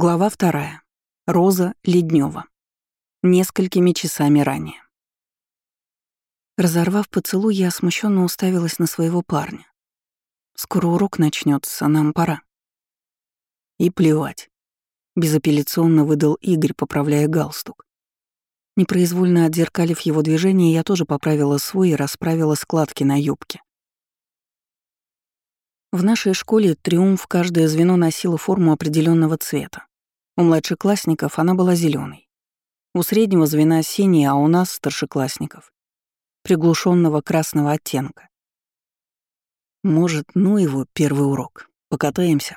Глава вторая. Роза Леднева. Несколькими часами ранее. Разорвав поцелуй, я смущенно уставилась на своего парня. Скоро урок начнется, нам пора. И плевать. Безапелляционно выдал Игорь, поправляя галстук. Непроизвольно отзеркалив его движение, я тоже поправила свой и расправила складки на юбке. В нашей школе «Триумф» каждое звено носило форму определенного цвета. У младшеклассников она была зеленой. У среднего звена синий, а у нас, старшеклассников, приглушенного красного оттенка. Может, ну его первый урок. Покатаемся.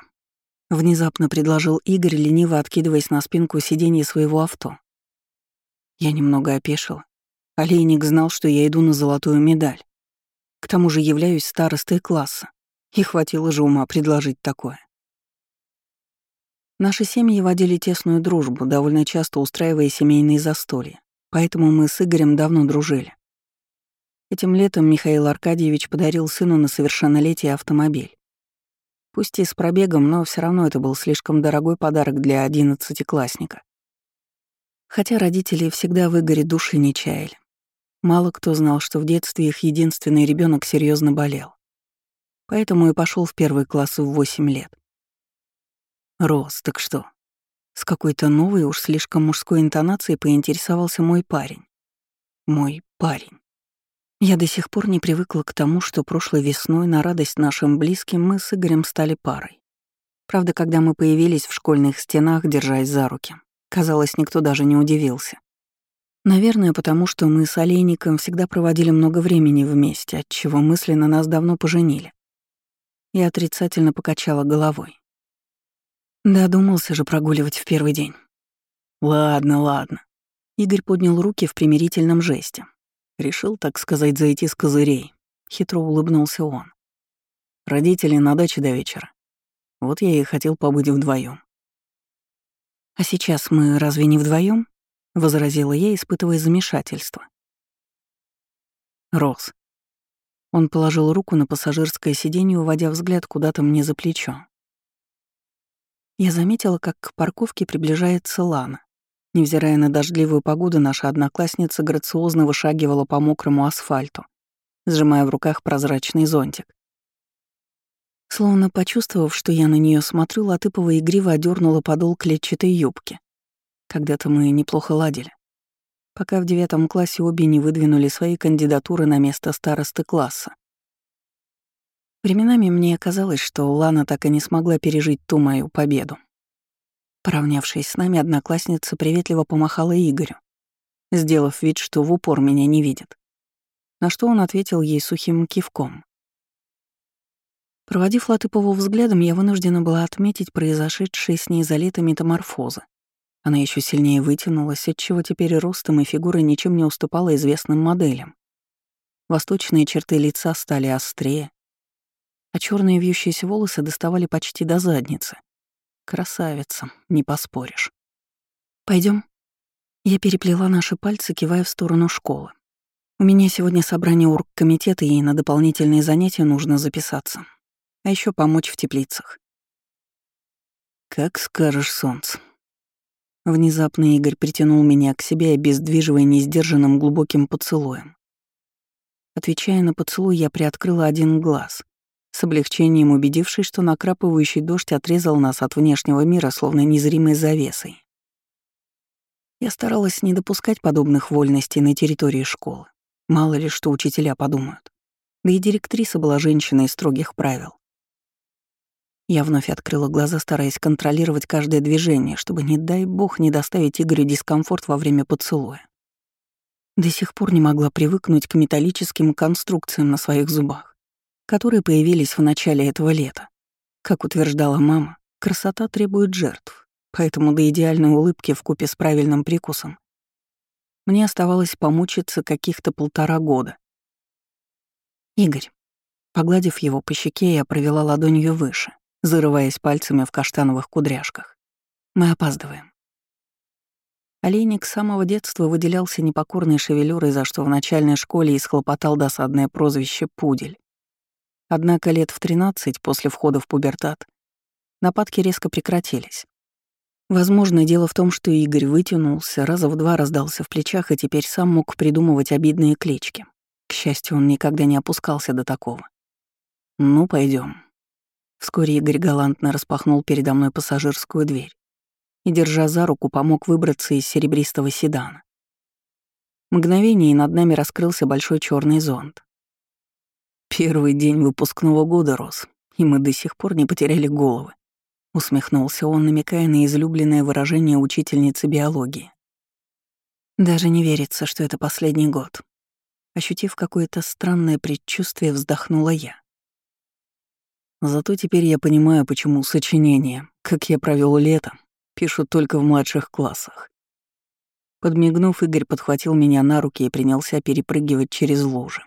Внезапно предложил Игорь, лениво откидываясь на спинку сиденья своего авто. Я немного опешила. Олейник знал, что я иду на золотую медаль. К тому же являюсь старостой класса. И хватило же ума предложить такое. Наши семьи водили тесную дружбу, довольно часто устраивая семейные застолья, поэтому мы с Игорем давно дружили. Этим летом Михаил Аркадьевич подарил сыну на совершеннолетие автомобиль. Пусть и с пробегом, но все равно это был слишком дорогой подарок для одиннадцатиклассника. Хотя родители всегда в Игоре души не чаяли. Мало кто знал, что в детстве их единственный ребенок серьезно болел поэтому и пошел в первый класс в 8 лет. «Рос, так что?» С какой-то новой, уж слишком мужской интонацией поинтересовался мой парень. Мой парень. Я до сих пор не привыкла к тому, что прошлой весной на радость нашим близким мы с Игорем стали парой. Правда, когда мы появились в школьных стенах, держась за руки, казалось, никто даже не удивился. Наверное, потому что мы с Олейником всегда проводили много времени вместе, отчего мысленно нас давно поженили. Я отрицательно покачала головой. Додумался же прогуливать в первый день. Ладно, ладно. Игорь поднял руки в примирительном жесте. Решил, так сказать, зайти с козырей. Хитро улыбнулся он. Родители на даче до вечера. Вот я и хотел побыть вдвоем. А сейчас мы разве не вдвоем? возразила я, испытывая замешательство. Рос, он положил руку на пассажирское сиденье, уводя взгляд куда-то мне за плечо. Я заметила, как к парковке приближается Лана. Невзирая на дождливую погоду, наша одноклассница грациозно вышагивала по мокрому асфальту, сжимая в руках прозрачный зонтик. Словно почувствовав, что я на нее смотрю, Латыпова игриво одернула подол клетчатой юбки. Когда-то мы неплохо ладили пока в девятом классе обе не выдвинули свои кандидатуры на место старосты класса. Временами мне казалось, что Лана так и не смогла пережить ту мою победу. Поравнявшись с нами, одноклассница приветливо помахала Игорю, сделав вид, что в упор меня не видит. На что он ответил ей сухим кивком. Проводив Латыпову взглядом, я вынуждена была отметить произошедшие с ней за лето метаморфозы. Она еще сильнее вытянулась, отчего теперь ростом и фигурой ничем не уступала известным моделям. Восточные черты лица стали острее, а черные вьющиеся волосы доставали почти до задницы. Красавица, не поспоришь. Пойдем. Я переплела наши пальцы, кивая в сторону школы. У меня сегодня собрание оргкомитета, и на дополнительные занятия нужно записаться. А еще помочь в теплицах. «Как скажешь, солнце», Внезапно Игорь притянул меня к себе, обездвиживая несдержанным глубоким поцелуем. Отвечая на поцелуй, я приоткрыла один глаз, с облегчением убедившись, что накрапывающий дождь отрезал нас от внешнего мира, словно незримой завесой. Я старалась не допускать подобных вольностей на территории школы. Мало ли что учителя подумают. Да и директриса была женщиной строгих правил. Я вновь открыла глаза, стараясь контролировать каждое движение, чтобы, не дай бог, не доставить Игорю дискомфорт во время поцелуя. До сих пор не могла привыкнуть к металлическим конструкциям на своих зубах, которые появились в начале этого лета. Как утверждала мама, красота требует жертв, поэтому до идеальной улыбки в купе с правильным прикусом мне оставалось помучиться каких-то полтора года. Игорь. Погладив его по щеке, я провела ладонью выше, зарываясь пальцами в каштановых кудряшках. Мы опаздываем. Олейник с самого детства выделялся непокорной шевелюрой, за что в начальной школе исхлопотал досадное прозвище «пудель». Однако лет в 13 после входа в пубертат нападки резко прекратились. Возможно, дело в том, что Игорь вытянулся, раза в два раздался в плечах и теперь сам мог придумывать обидные клички. К счастью, он никогда не опускался до такого. «Ну, пойдем. Вскоре Игорь галантно распахнул передо мной пассажирскую дверь и, держа за руку, помог выбраться из серебристого седана. Мгновение, и над нами раскрылся большой черный зонт. Первый день выпускного года рос, и мы до сих пор не потеряли головы. Усмехнулся он, намекая на излюбленное выражение учительницы биологии. Даже не верится, что это последний год. Ощутив какое-то странное предчувствие, вздохнула я. Зато теперь я понимаю, почему сочинения, как я провел лето, пишут только в младших классах. Подмигнув, Игорь подхватил меня на руки и принялся перепрыгивать через лужи.